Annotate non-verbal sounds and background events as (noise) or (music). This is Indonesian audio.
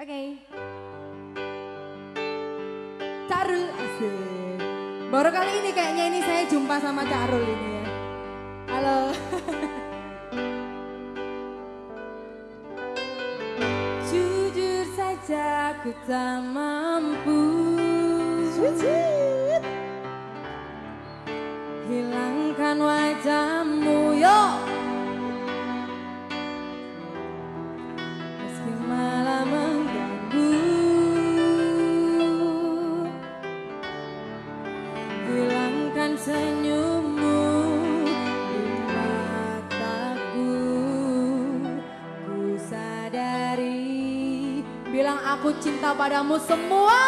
Oke. Okay. Carul asik. Baru kali ini kayaknya ini saya jumpa sama Carul ini ya. Halo. (laughs) Jujur saja ku tak mampu. Hilangkan wajahmu sadari Bilang aku cinta padamu semua.